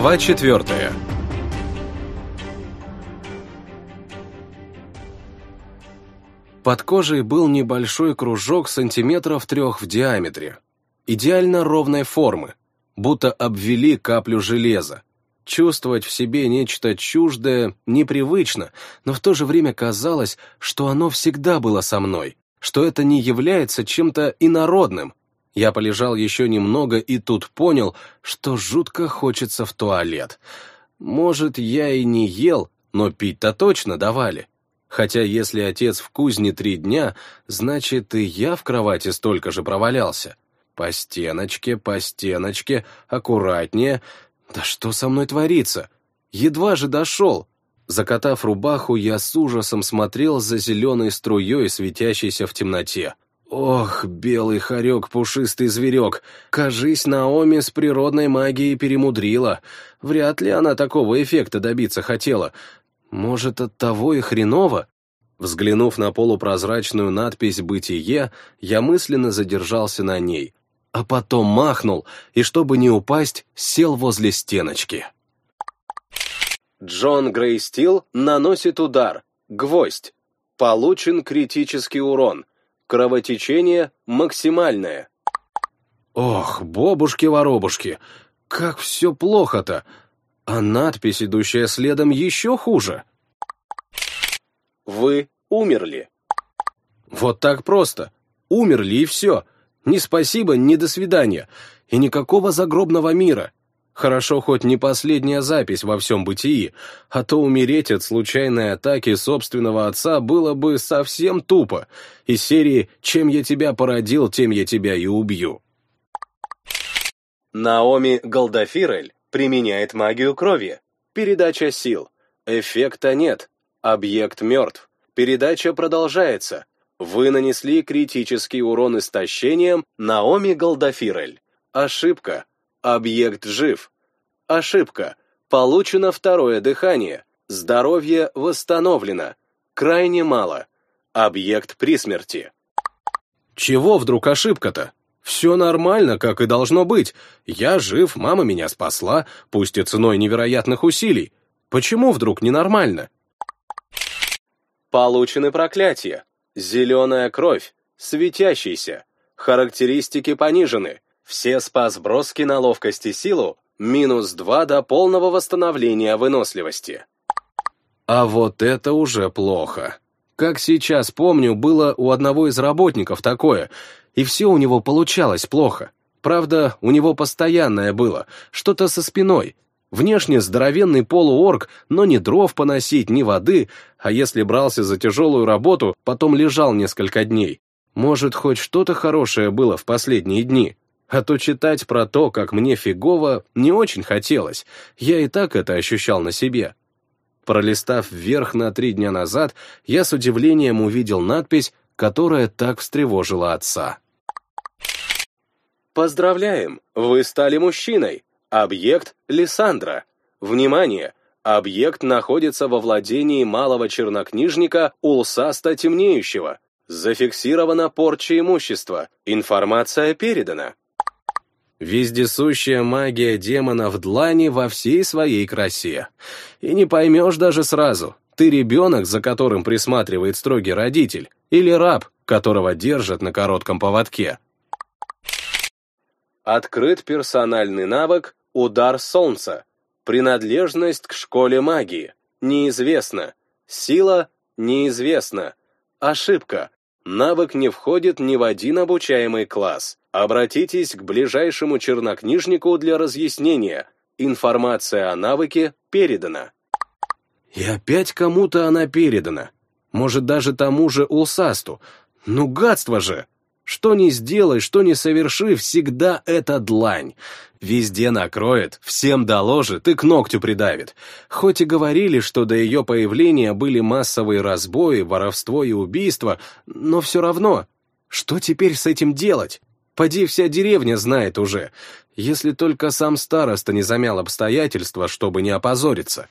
Глава четвертая Под кожей был небольшой кружок сантиметров трех в диаметре. Идеально ровной формы, будто обвели каплю железа. Чувствовать в себе нечто чуждое непривычно, но в то же время казалось, что оно всегда было со мной, что это не является чем-то инородным. Я полежал еще немного и тут понял, что жутко хочется в туалет. Может, я и не ел, но пить-то точно давали. Хотя если отец в кузне три дня, значит и я в кровати столько же провалялся. По стеночке, по стеночке, аккуратнее. Да что со мной творится? Едва же дошел. Закатав рубаху, я с ужасом смотрел за зеленой струей, светящейся в темноте. Ох, белый хорек, пушистый зверек, кажись, Наоми с природной магией перемудрила. Вряд ли она такого эффекта добиться хотела, может, от того и хреново? Взглянув на полупрозрачную надпись «Бытие», я мысленно задержался на ней, а потом махнул и, чтобы не упасть, сел возле стеночки. Джон Грейстил наносит удар. Гвоздь. Получен критический урон. Кровотечение максимальное. Ох, бобушки-воробушки, как все плохо-то а надпись, идущая следом, еще хуже. Вы умерли. Вот так просто. Умерли и все. Ни спасибо, ни до свидания. И никакого загробного мира. Хорошо, хоть не последняя запись во всем бытии, а то умереть от случайной атаки собственного отца было бы совсем тупо. Из серии «Чем я тебя породил, тем я тебя и убью». Наоми Голдафирель Применяет магию крови. Передача сил. Эффекта нет. Объект мертв. Передача продолжается. Вы нанесли критический урон истощением Наоми Голдафирель. Ошибка. Объект жив. Ошибка. Получено второе дыхание. Здоровье восстановлено. Крайне мало. Объект при смерти. Чего вдруг ошибка-то? Все нормально, как и должно быть. Я жив, мама меня спасла, пусть и ценой невероятных усилий. Почему вдруг ненормально? Получены проклятия. Зеленая кровь, светящийся. Характеристики понижены. Все спас-броски на ловкость и силу минус 2 до полного восстановления выносливости. А вот это уже плохо. Как сейчас помню, было у одного из работников такое, и все у него получалось плохо. Правда, у него постоянное было, что-то со спиной. Внешне здоровенный полуорг, но ни дров поносить, ни воды, а если брался за тяжелую работу, потом лежал несколько дней. Может, хоть что-то хорошее было в последние дни. А то читать про то, как мне фигово, не очень хотелось. Я и так это ощущал на себе. Пролистав вверх на три дня назад, я с удивлением увидел надпись которая так встревожила отца. Поздравляем, вы стали мужчиной. Объект Лиссандра. Внимание! Объект находится во владении малого чернокнижника Улсаста Темнеющего. Зафиксирована порча имущества. Информация передана. Вездесущая магия демона в длани во всей своей красе. И не поймешь даже сразу, ты ребенок, за которым присматривает строгий родитель, или раб, которого держат на коротком поводке. Открыт персональный навык «Удар солнца». Принадлежность к школе магии. Неизвестно. Сила неизвестна. Ошибка. Навык не входит ни в один обучаемый класс. Обратитесь к ближайшему чернокнижнику для разъяснения. Информация о навыке передана. И опять кому-то она передана. Может, даже тому же Улсасту. Ну, гадство же! Что ни сделай, что ни соверши, всегда это длань. Везде накроет, всем доложит и к ногтю придавит. Хоть и говорили, что до ее появления были массовые разбои, воровство и убийства, но все равно. Что теперь с этим делать? Поди вся деревня знает уже, если только сам староста не замял обстоятельства, чтобы не опозориться.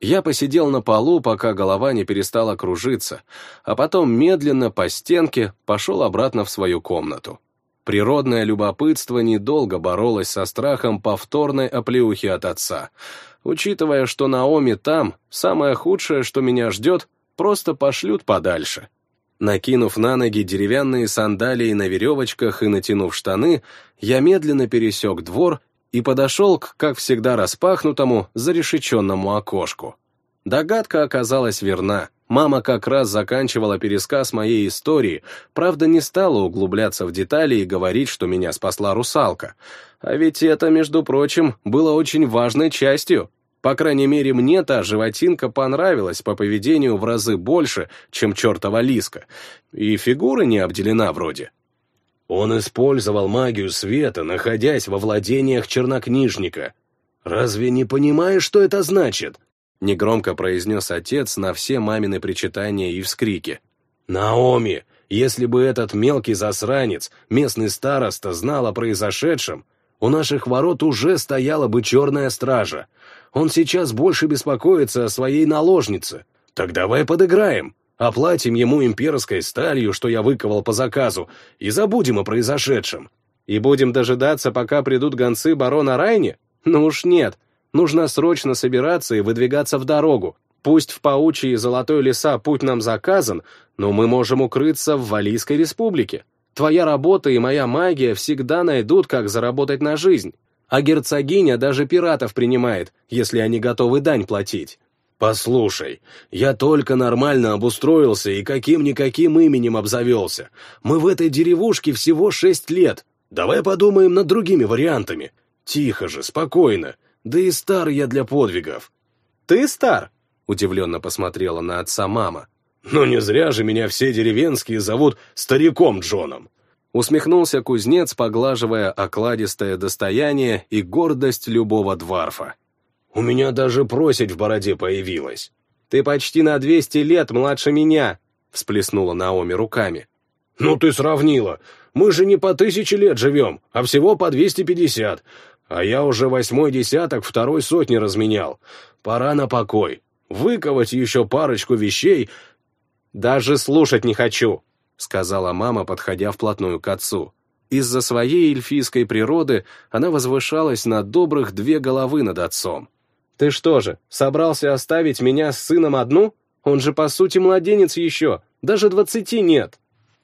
Я посидел на полу, пока голова не перестала кружиться, а потом медленно по стенке пошел обратно в свою комнату. Природное любопытство недолго боролось со страхом повторной оплеухи от отца. Учитывая, что Наоми там, самое худшее, что меня ждет, просто пошлют подальше. Накинув на ноги деревянные сандалии на веревочках и натянув штаны, я медленно пересек двор и подошел к, как всегда, распахнутому, зарешеченному окошку. Догадка оказалась верна. Мама как раз заканчивала пересказ моей истории, правда не стала углубляться в детали и говорить, что меня спасла русалка. А ведь это, между прочим, было очень важной частью. По крайней мере, мне та животинка понравилась по поведению в разы больше, чем чертова лиска. И фигура не обделена вроде. Он использовал магию света, находясь во владениях чернокнижника. Разве не понимаешь, что это значит? Негромко произнес отец на все мамины причитания и вскрики. «Наоми, если бы этот мелкий засранец, местный староста, знал о произошедшем, у наших ворот уже стояла бы черная стража. Он сейчас больше беспокоится о своей наложнице. Так давай подыграем, оплатим ему имперской сталью, что я выковал по заказу, и забудем о произошедшем. И будем дожидаться, пока придут гонцы барона Райни? Ну уж нет, Нужно срочно собираться и выдвигаться в дорогу. Пусть в паучьи и золотой леса путь нам заказан, но мы можем укрыться в Валийской республике. Твоя работа и моя магия всегда найдут, как заработать на жизнь. А герцогиня даже пиратов принимает, если они готовы дань платить. «Послушай, я только нормально обустроился и каким-никаким именем обзавелся. Мы в этой деревушке всего шесть лет. Давай подумаем над другими вариантами. Тихо же, спокойно. Да и стар я для подвигов. Ты стар? Удивленно посмотрела на отца мама. Но не зря же меня все деревенские зовут стариком Джоном. Усмехнулся кузнец, поглаживая окладистое достояние и гордость любого дварфа. У меня даже просить в бороде появилась. Ты почти на двести лет младше меня, всплеснула Наоми руками. Ну ты сравнила. Мы же не по тысяче лет живем, а всего по двести пятьдесят. А я уже восьмой десяток второй сотни разменял. Пора на покой. Выковать еще парочку вещей. Даже слушать не хочу, сказала мама, подходя вплотную к отцу. Из-за своей эльфийской природы она возвышалась на добрых две головы над отцом. «Ты что же, собрался оставить меня с сыном одну? Он же, по сути, младенец еще, даже двадцати нет».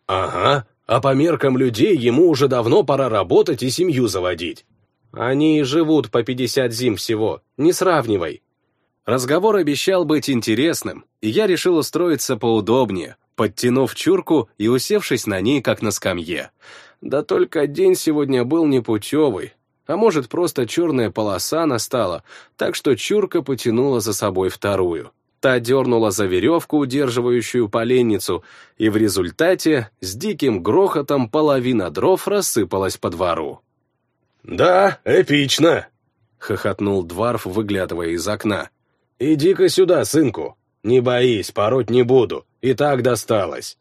«Ага, а по меркам людей ему уже давно пора работать и семью заводить. Они живут по 50 зим всего, не сравнивай. Разговор обещал быть интересным, и я решил устроиться поудобнее, подтянув чурку и усевшись на ней, как на скамье. Да только день сегодня был непутевый, а может, просто черная полоса настала, так что чурка потянула за собой вторую. Та дернула за веревку, удерживающую поленницу, и в результате с диким грохотом половина дров рассыпалась по двору. «Да, эпично!» — хохотнул Дварф, выглядывая из окна. «Иди-ка сюда, сынку. Не боись, пороть не буду. И так досталось».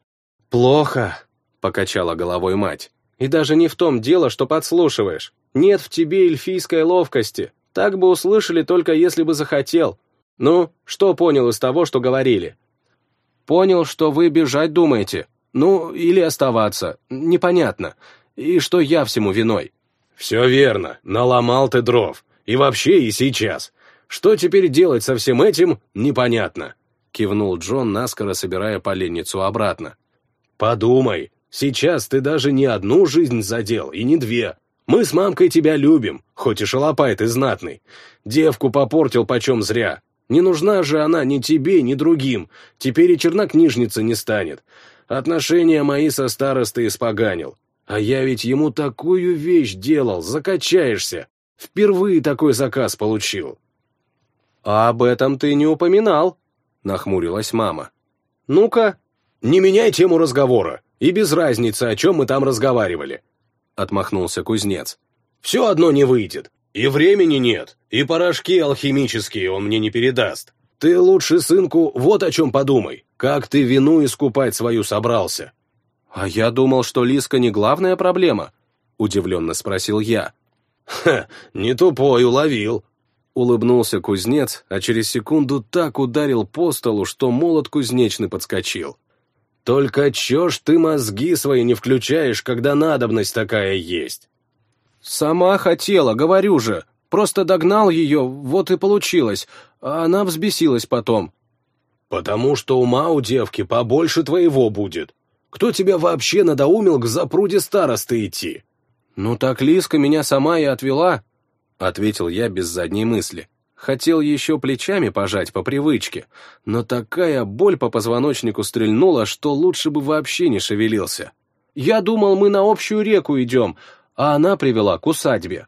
«Плохо», — покачала головой мать. «И даже не в том дело, что подслушиваешь. Нет в тебе эльфийской ловкости. Так бы услышали, только если бы захотел. Ну, что понял из того, что говорили?» «Понял, что вы бежать думаете. Ну, или оставаться. Непонятно. И что я всему виной. «Все верно, наломал ты дров. И вообще, и сейчас. Что теперь делать со всем этим, непонятно», — кивнул Джон, наскоро собирая поленницу обратно. «Подумай, сейчас ты даже не одну жизнь задел, и не две. Мы с мамкой тебя любим, хоть и шалопай ты знатный. Девку попортил почем зря. Не нужна же она ни тебе, ни другим. Теперь и чернокнижница не станет. Отношения мои со старостой испоганил. А я ведь ему такую вещь делал, закачаешься. Впервые такой заказ получил. А об этом ты не упоминал, нахмурилась мама. Ну-ка, не меняй тему разговора, и без разницы, о чем мы там разговаривали, отмахнулся кузнец. Все одно не выйдет, и времени нет, и порошки алхимические он мне не передаст. Ты лучше, сынку, вот о чем подумай, как ты вину искупать свою собрался. «А я думал, что Лиска не главная проблема», — удивленно спросил я. «Ха, не тупой, уловил», — улыбнулся кузнец, а через секунду так ударил по столу, что молот кузнечный подскочил. Только чё ж ты мозги свои не включаешь, когда надобность такая есть? Сама хотела, говорю же. Просто догнал ее, вот и получилось. А она взбесилась потом. Потому что ума у девки побольше твоего будет. Кто тебя вообще надоумил к запруде старосты идти? Ну так Лиска меня сама и отвела, ответил я без задней мысли. Хотел еще плечами пожать по привычке, но такая боль по позвоночнику стрельнула, что лучше бы вообще не шевелился. Я думал, мы на общую реку идем, а она привела к усадьбе.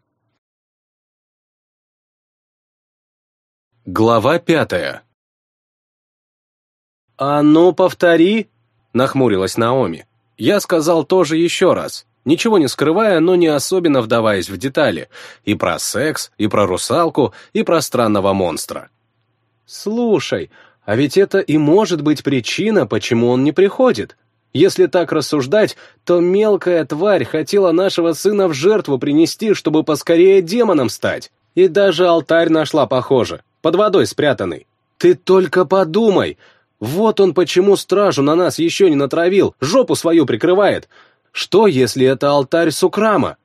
Глава пятая «А ну, повтори!» — нахмурилась Наоми. Я сказал тоже еще раз ничего не скрывая, но не особенно вдаваясь в детали, и про секс, и про русалку, и про странного монстра. «Слушай, а ведь это и может быть причина, почему он не приходит. Если так рассуждать, то мелкая тварь хотела нашего сына в жертву принести, чтобы поскорее демоном стать. И даже алтарь нашла, похоже, под водой спрятанный. Ты только подумай!» Вот он почему стражу на нас еще не натравил, жопу свою прикрывает. Что, если это алтарь Сукрама?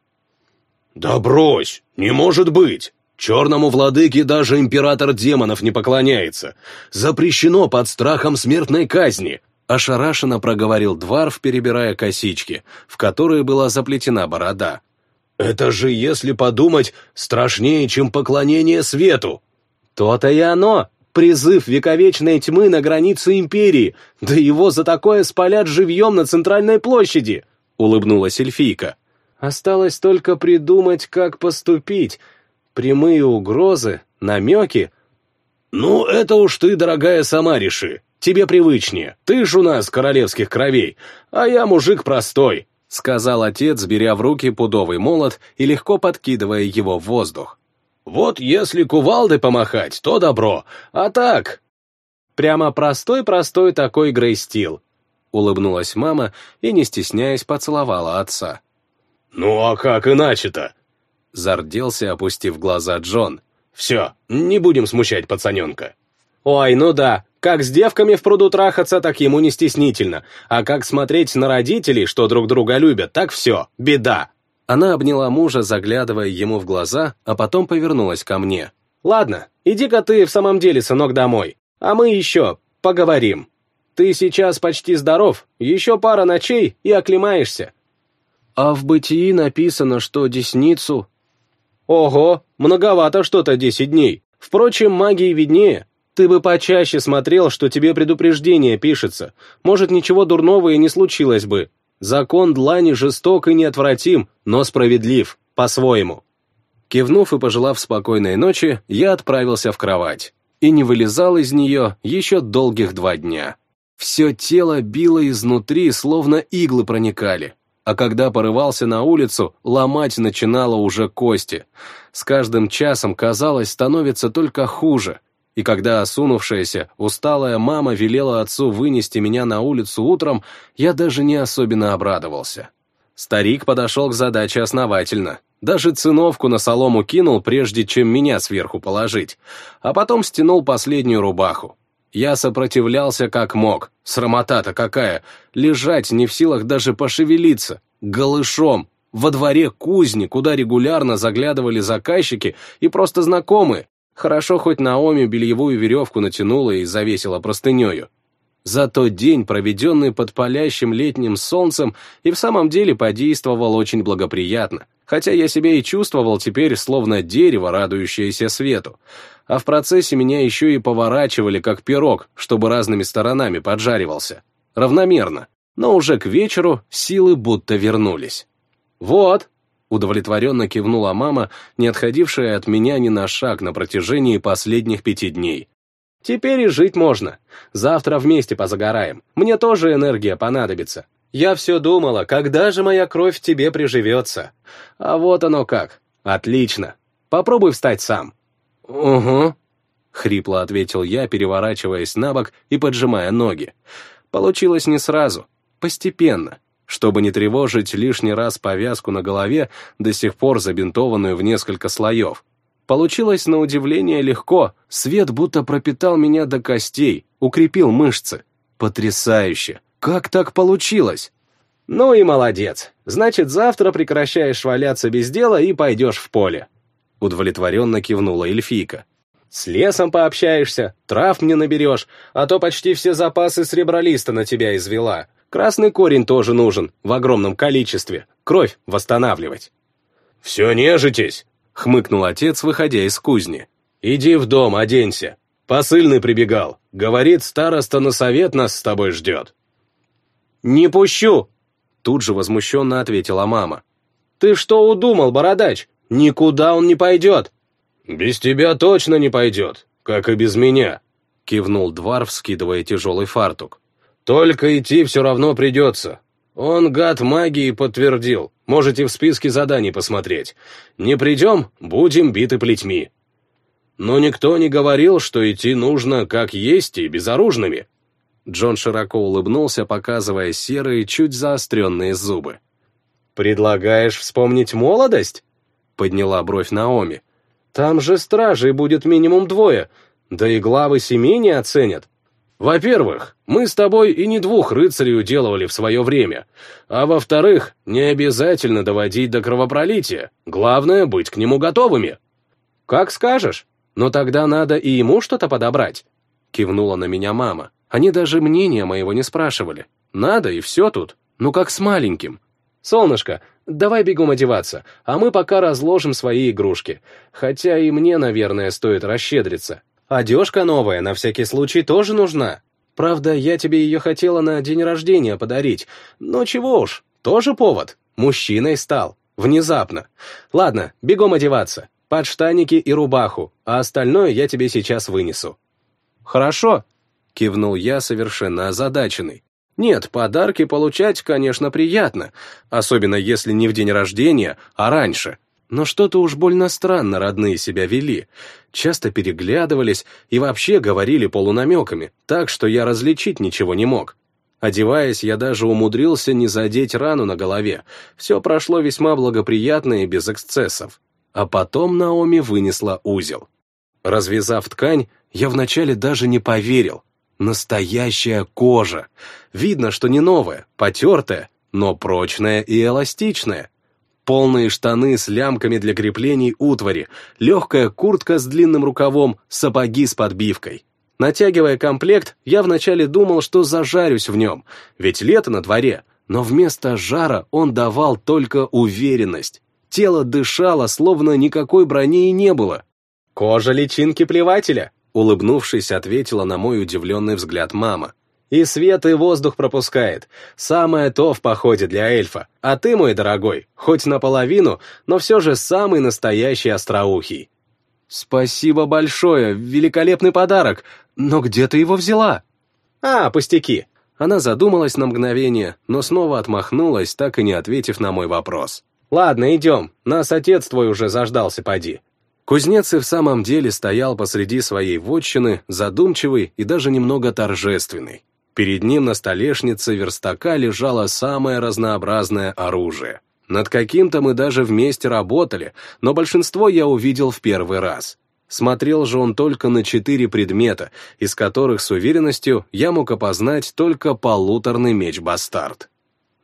Да брось, не может быть. Черному владыке даже император демонов не поклоняется. Запрещено под страхом смертной казни. Ошарашенно проговорил Дварф, перебирая косички, в которые была заплетена борода. «Это же, если подумать, страшнее, чем поклонение свету!» «То-то и оно! Призыв вековечной тьмы на границе империи! Да его за такое спалят живьем на центральной площади!» Улыбнулась эльфийка. Осталось только придумать, как поступить. Прямые угрозы, намеки. Ну, это уж ты, дорогая, сама реши. Тебе привычнее. Ты ж у нас королевских кровей, а я мужик простой, сказал отец, беря в руки пудовый молот и легко подкидывая его в воздух. Вот если кувалдой помахать, то добро, а так... Прямо простой-простой такой грейстил, улыбнулась мама и, не стесняясь, поцеловала отца. «Ну а как иначе-то?» Зарделся, опустив глаза Джон. «Все, не будем смущать пацаненка». «Ой, ну да, как с девками в пруду трахаться, так ему не стеснительно. А как смотреть на родителей, что друг друга любят, так все, беда». Она обняла мужа, заглядывая ему в глаза, а потом повернулась ко мне. «Ладно, иди-ка ты в самом деле, сынок, домой, а мы еще поговорим». Ты сейчас почти здоров, еще пара ночей и оклемаешься. А в бытии написано, что десницу... Ого, многовато что-то десять дней. Впрочем, магии виднее. Ты бы почаще смотрел, что тебе предупреждение пишется. Может, ничего дурного и не случилось бы. Закон длани жесток и неотвратим, но справедлив, по-своему. Кивнув и пожелав спокойной ночи, я отправился в кровать. И не вылезал из нее еще долгих два дня. Все тело било изнутри, словно иглы проникали. А когда порывался на улицу, ломать начинало уже кости. С каждым часом, казалось, становится только хуже. И когда осунувшаяся, усталая мама велела отцу вынести меня на улицу утром, я даже не особенно обрадовался. Старик подошел к задаче основательно. Даже циновку на солому кинул, прежде чем меня сверху положить. А потом стянул последнюю рубаху. Я сопротивлялся как мог. Срамота-то какая. Лежать не в силах даже пошевелиться. Голышом. Во дворе кузни, куда регулярно заглядывали заказчики и просто знакомые. Хорошо хоть Наоми бельевую веревку натянула и завесила простынею. За тот день, проведенный под палящим летним солнцем, и в самом деле подействовал очень благоприятно, хотя я себя и чувствовал теперь словно дерево, радующееся свету. А в процессе меня еще и поворачивали как пирог, чтобы разными сторонами поджаривался. Равномерно. Но уже к вечеру силы будто вернулись. «Вот», — удовлетворенно кивнула мама, не отходившая от меня ни на шаг на протяжении последних пяти дней. Теперь и жить можно. Завтра вместе позагораем. Мне тоже энергия понадобится. Я все думала, когда же моя кровь в тебе приживется. А вот оно как. Отлично. Попробуй встать сам. Угу. Хрипло ответил я, переворачиваясь на бок и поджимая ноги. Получилось не сразу, постепенно, чтобы не тревожить лишний раз повязку на голове, до сих пор забинтованную в несколько слоев. Получилось на удивление легко, свет будто пропитал меня до костей, укрепил мышцы. Потрясающе. Как так получилось? Ну и молодец. Значит, завтра прекращаешь валяться без дела и пойдешь в поле. Удовлетворенно кивнула эльфийка. С лесом пообщаешься, трав мне наберешь, а то почти все запасы сребролиста на тебя извела. Красный корень тоже нужен, в огромном количестве. Кровь восстанавливать. «Все нежитесь!» — хмыкнул отец, выходя из кузни. «Иди в дом, оденься. Посыльный прибегал. Говорит, староста на совет нас с тобой ждет». «Не пущу!» — тут же возмущенно ответила мама. «Ты что удумал, бородач? Никуда он не пойдет!» «Без тебя точно не пойдет, как и без меня», — кивнул Дварф, скидывая тяжелый фартук. «Только идти все равно придется. Он, гад магии, подтвердил. Можете в списке заданий посмотреть. Не придем, будем биты плетьми». Но никто не говорил, что идти нужно как есть и безоружными. Джон широко улыбнулся, показывая серые, чуть заостренные зубы. «Предлагаешь вспомнить молодость?» — подняла бровь Наоми. «Там же стражей будет минимум двое, да и главы семей не оценят. Во-первых, мы с тобой и не двух рыцарей уделывали в свое время, а во-вторых, не обязательно доводить до кровопролития, главное — быть к нему готовыми». «Как скажешь, но тогда надо и ему что-то подобрать», — кивнула на меня мама. Они даже мнения моего не спрашивали. Надо, и все тут. Ну как с маленьким. «Солнышко, давай бегом одеваться, а мы пока разложим свои игрушки. Хотя и мне, наверное, стоит расщедриться. Одежка новая, на всякий случай, тоже нужна. Правда, я тебе ее хотела на день рождения подарить. Но чего уж, тоже повод. Мужчиной стал. Внезапно. Ладно, бегом одеваться. Подштаники и рубаху, а остальное я тебе сейчас вынесу». «Хорошо», — кивнул я, совершенно озадаченный. «Нет, подарки получать, конечно, приятно, особенно если не в день рождения, а раньше. Но что-то уж больно странно родные себя вели. Часто переглядывались и вообще говорили полунамеками, так что я различить ничего не мог. Одеваясь, я даже умудрился не задеть рану на голове. Все прошло весьма благоприятно и без эксцессов. А потом Наоми вынесла узел. Развязав ткань, я вначале даже не поверил. Настоящая кожа. Видно, что не новая, потертая, но прочная и эластичная. Полные штаны с лямками для креплений утвари, легкая куртка с длинным рукавом, сапоги с подбивкой. Натягивая комплект, я вначале думал, что зажарюсь в нем, ведь лето на дворе, но вместо жара он давал только уверенность. Тело дышало, словно никакой брони и не было. «Кожа личинки плевателя», Улыбнувшись, ответила на мой удивленный взгляд мама. «И свет, и воздух пропускает. Самое то в походе для эльфа. А ты, мой дорогой, хоть наполовину, но все же самый настоящий остроухий». «Спасибо большое, великолепный подарок. Но где ты его взяла?» «А, пустяки». Она задумалась на мгновение, но снова отмахнулась, так и не ответив на мой вопрос. «Ладно, идем. Нас отец твой уже заждался, поди. Кузнец и в самом деле стоял посреди своей вотчины, задумчивый и даже немного торжественный. Перед ним на столешнице верстака лежало самое разнообразное оружие. Над каким-то мы даже вместе работали, но большинство я увидел в первый раз. Смотрел же он только на четыре предмета, из которых с уверенностью я мог опознать только полуторный меч-бастард.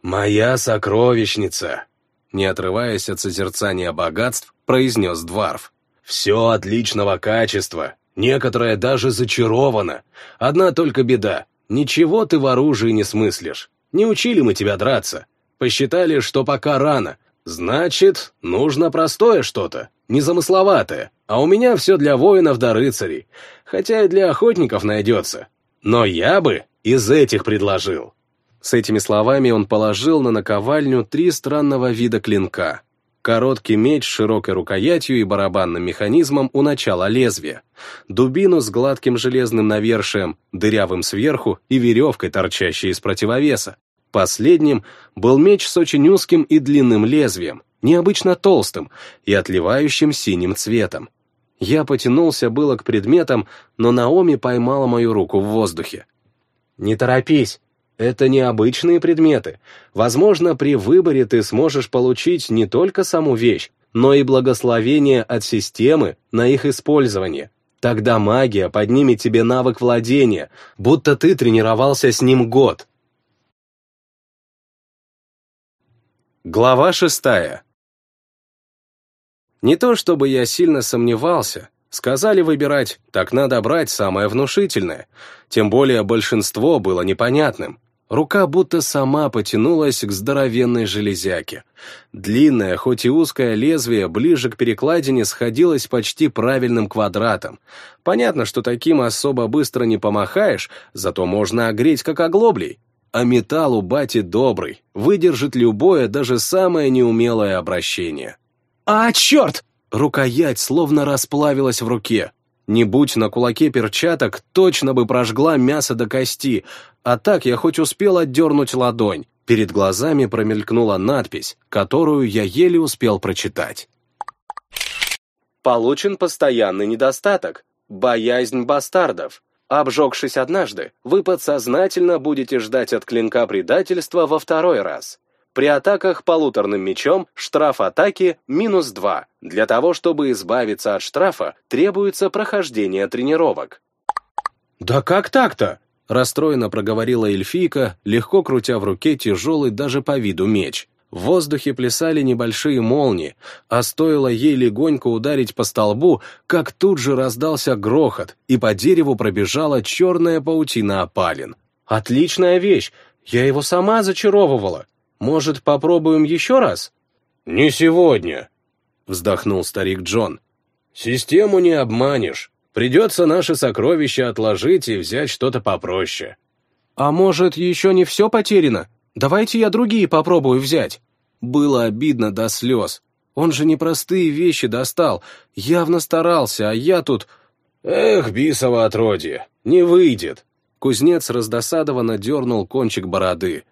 «Моя сокровищница!» Не отрываясь от созерцания богатств, произнес Дварф. Все отличного качества, некоторое даже зачаровано. Одна только беда, ничего ты в оружии не смыслишь. Не учили мы тебя драться. Посчитали, что пока рано. Значит, нужно простое что-то, незамысловатое. А у меня все для воинов да рыцарей. Хотя и для охотников найдется. Но я бы из этих предложил. С этими словами он положил на наковальню три странного вида клинка, Короткий меч с широкой рукоятью и барабанным механизмом у начала лезвия. Дубину с гладким железным навершием, дырявым сверху и веревкой, торчащей из противовеса. Последним был меч с очень узким и длинным лезвием, необычно толстым и отливающим синим цветом. Я потянулся было к предметам, но Наоми поймала мою руку в воздухе. «Не торопись!» Это необычные предметы. Возможно, при выборе ты сможешь получить не только саму вещь, но и благословение от системы на их использование. Тогда магия поднимет тебе навык владения, будто ты тренировался с ним год. Глава шестая. Не то чтобы я сильно сомневался. Сказали выбирать, так надо брать самое внушительное. Тем более большинство было непонятным. Рука будто сама потянулась к здоровенной железяке. Длинное, хоть и узкое лезвие ближе к перекладине сходилось почти правильным квадратом. Понятно, что таким особо быстро не помахаешь, зато можно огреть как оглоблей. А металл у бати добрый, выдержит любое, даже самое неумелое обращение. «А, черт!» Рукоять словно расплавилась в руке. Не будь на кулаке перчаток, точно бы прожгла мясо до кости, а так я хоть успел отдернуть ладонь. Перед глазами промелькнула надпись, которую я еле успел прочитать. Получен постоянный недостаток. Боязнь бастардов. Обжегшись однажды, вы подсознательно будете ждать от клинка предательства во второй раз. При атаках полуторным мечом штраф атаки минус 2. Для того, чтобы избавиться от штрафа, требуется прохождение тренировок. «Да как так-то?» – расстроенно проговорила эльфийка, легко крутя в руке тяжелый даже по виду меч. В воздухе плясали небольшие молнии, а стоило ей легонько ударить по столбу, как тут же раздался грохот, и по дереву пробежала черная паутина опалин. «Отличная вещь! Я его сама зачаровывала! Может, попробуем еще раз?» «Не сегодня», — вздохнул старик Джон. «Систему не обманешь. Придется наши сокровища отложить и взять что-то попроще». «А может, еще не все потеряно?» Давайте я другие попробую взять. Было обидно до слез. Он же непростые вещи достал, явно старался, а я тут... Эх, бисово отродье, не выйдет. Кузнец раздосадованно дернул кончик бороды.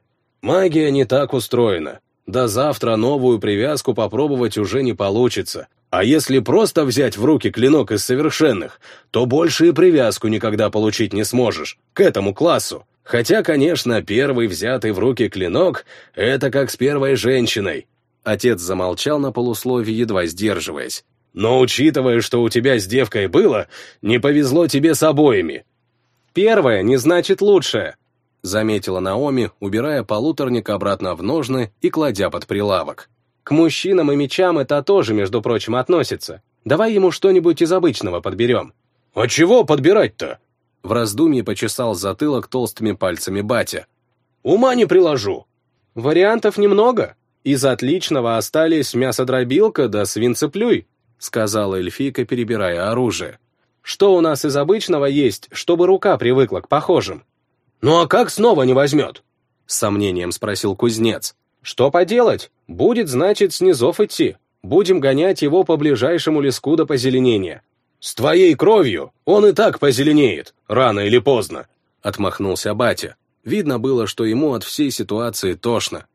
Магия не так устроена. До завтра новую привязку попробовать уже не получится. А если просто взять в руки клинок из совершенных, то больше и привязку никогда получить не сможешь, к этому классу. Хотя, конечно, первый взятый в руки клинок — это как с первой женщиной. Отец замолчал на полусловие, едва сдерживаясь. Но учитывая, что у тебя с девкой было, не повезло тебе с обоими. Первое не значит лучшее, заметила Наоми, убирая полуторник обратно в ножны и кладя под прилавок. К мужчинам и мечам это тоже, между прочим, относится. Давай ему что-нибудь из обычного подберем. А чего подбирать-то? В раздумье почесал затылок толстыми пальцами батя. «Ума не приложу». «Вариантов немного. Из отличного остались мясодробилка да свинцеплюй», сказала эльфийка, перебирая оружие. «Что у нас из обычного есть, чтобы рука привыкла к похожим?» «Ну а как снова не возьмет?» С сомнением спросил кузнец. «Что поделать? Будет, значит, снизов идти. Будем гонять его по ближайшему леску до позеленения. «С твоей кровью он и так позеленеет, рано или поздно», — отмахнулся батя. Видно было, что ему от всей ситуации тошно.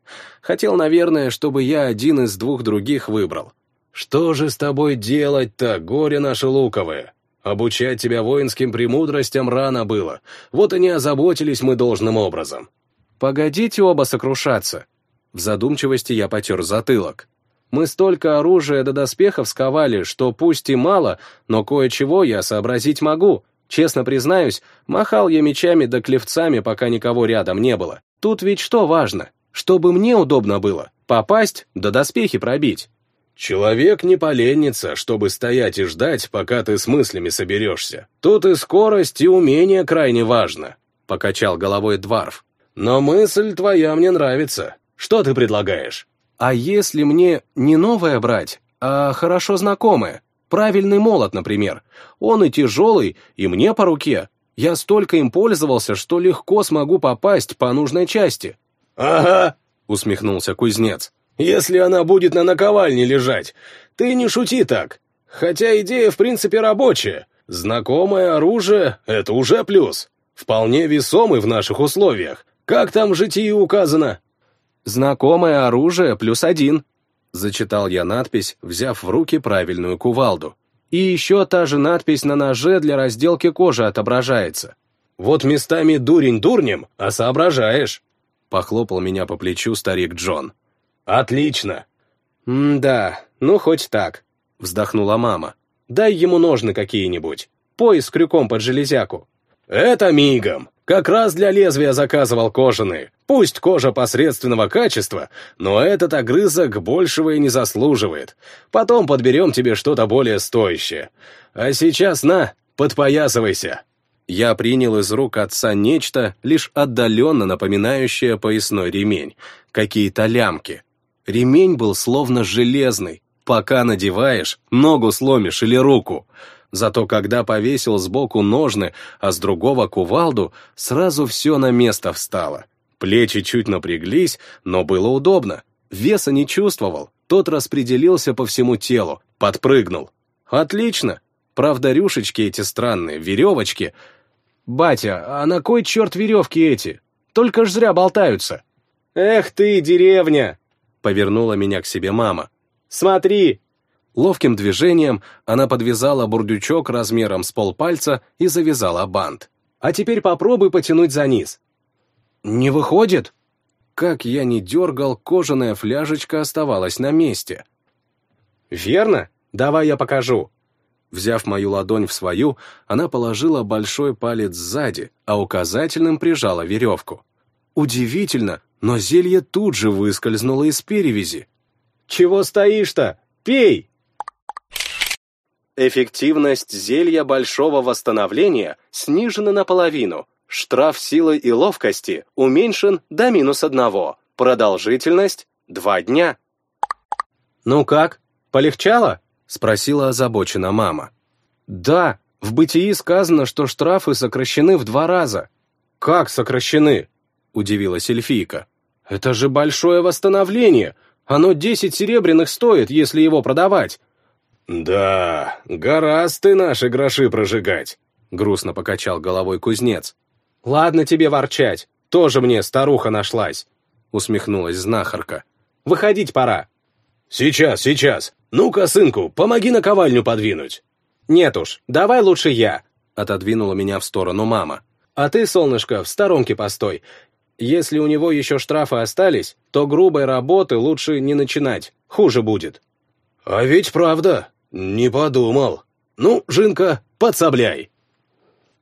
Хотел, наверное, чтобы я один из двух других выбрал. «Что же с тобой делать-то, горе наше луковое? Обучать тебя воинским премудростям рано было, вот и не озаботились мы должным образом». «Погодите оба сокрушаться». В задумчивости я потер затылок. Мы столько оружия до доспехов сковали, что пусть и мало, но кое-чего я сообразить могу. Честно признаюсь, махал я мечами да клевцами, пока никого рядом не было. Тут ведь что важно? Чтобы мне удобно было. Попасть, да доспехи пробить. Человек не поленится, чтобы стоять и ждать, пока ты с мыслями соберешься. Тут и скорость, и умение крайне важно, — покачал головой Дварф. Но мысль твоя мне нравится. Что ты предлагаешь? А если мне не новое брать, а хорошо знакомое? Правильный молот, например. Он и тяжелый, и мне по руке. Я столько им пользовался, что легко смогу попасть по нужной части. «Ага», — усмехнулся кузнец. «Если она будет на наковальне лежать. Ты не шути так. Хотя идея в принципе рабочая. Знакомое оружие — это уже плюс. Вполне весомый в наших условиях. Как там в житии указано? «Знакомое оружие плюс один», — зачитал я надпись, взяв в руки правильную кувалду. «И еще та же надпись на ноже для разделки кожи отображается». «Вот местами дурень дурнем, а соображаешь», — похлопал меня по плечу старик Джон. «Отлично». «М-да, ну хоть так», — вздохнула мама. «Дай ему ножны какие-нибудь, пояс с крюком под железяку». «Это мигом», Как раз для лезвия заказывал кожаные. Пусть кожа посредственного качества, но этот огрызок большего и не заслуживает. Потом подберем тебе что-то более стоящее. А сейчас на, подпоясывайся». Я принял из рук отца нечто, лишь отдаленно напоминающее поясной ремень, какие-то лямки. Ремень был словно железный, пока надеваешь, ногу сломишь или руку. Зато когда повесил сбоку ножны, а с другого кувалду, сразу все на место встало. Плечи чуть напряглись, но было удобно. Веса не чувствовал, тот распределился по всему телу, подпрыгнул. Отлично. Правда, рюшечки эти странные, веревочки. Батя, а на кой черт веревки эти? Только ж зря болтаются. Эх ты, деревня! Повернула меня к себе мама. Смотри, Ловким движением она подвязала бурдючок размером с полпальца и завязала бант. А теперь попробуй потянуть за низ. Не выходит? Как я не дергал, кожаная фляжечка оставалась на месте. Верно? Давай я покажу. Взяв мою ладонь в свою, она положила большой палец сзади, а указательным прижала веревку. Удивительно, но зелье тут же выскользнуло из перевязи. «Чего стоишь-то? Пей!» Эффективность зелья большого восстановления снижена наполовину. Штраф силы и ловкости уменьшен до минус одного. Продолжительность — два дня. «Ну как, полегчало?» — спросила озабочена мама. «Да, в бытии сказано, что штрафы сокращены в два раза». «Как сокращены?» — удивилась эльфийка. «Это же большое восстановление. Оно десять серебряных стоит, если его продавать». «Да, гораздо ты наши гроши прожигать», — грустно покачал головой кузнец. «Ладно тебе ворчать, тоже мне старуха нашлась», — усмехнулась знахарка. «Выходить пора». «Сейчас, сейчас. Ну-ка, сынку, помоги наковальню подвинуть». «Нет уж, давай лучше я», — отодвинула меня в сторону мама. «А ты, солнышко, в сторонке постой. Если у него еще штрафы остались, то грубой работы лучше не начинать, хуже будет». «А ведь правда, не подумал. Ну, Жинка, подсобляй».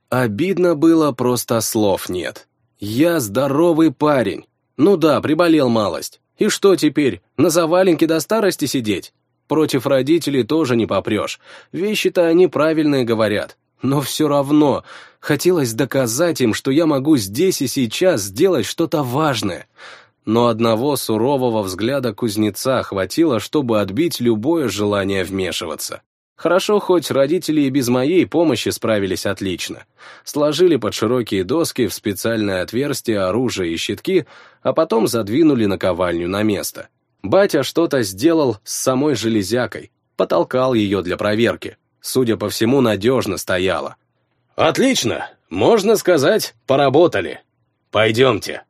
Обидно было, просто слов нет. Я здоровый парень. Ну да, приболел малость. И что теперь, на заваленке до старости сидеть? Против родителей тоже не попрешь. Вещи-то они правильные говорят. Но все равно хотелось доказать им, что я могу здесь и сейчас сделать что-то важное. Но одного сурового взгляда кузнеца хватило, чтобы отбить любое желание вмешиваться. Хорошо, хоть родители и без моей помощи справились отлично. Сложили под широкие доски в специальное отверстие оружие и щитки, а потом задвинули наковальню на место. Батя что-то сделал с самой железякой, потолкал ее для проверки. Судя по всему, надежно стояла. «Отлично! Можно сказать, поработали. Пойдемте».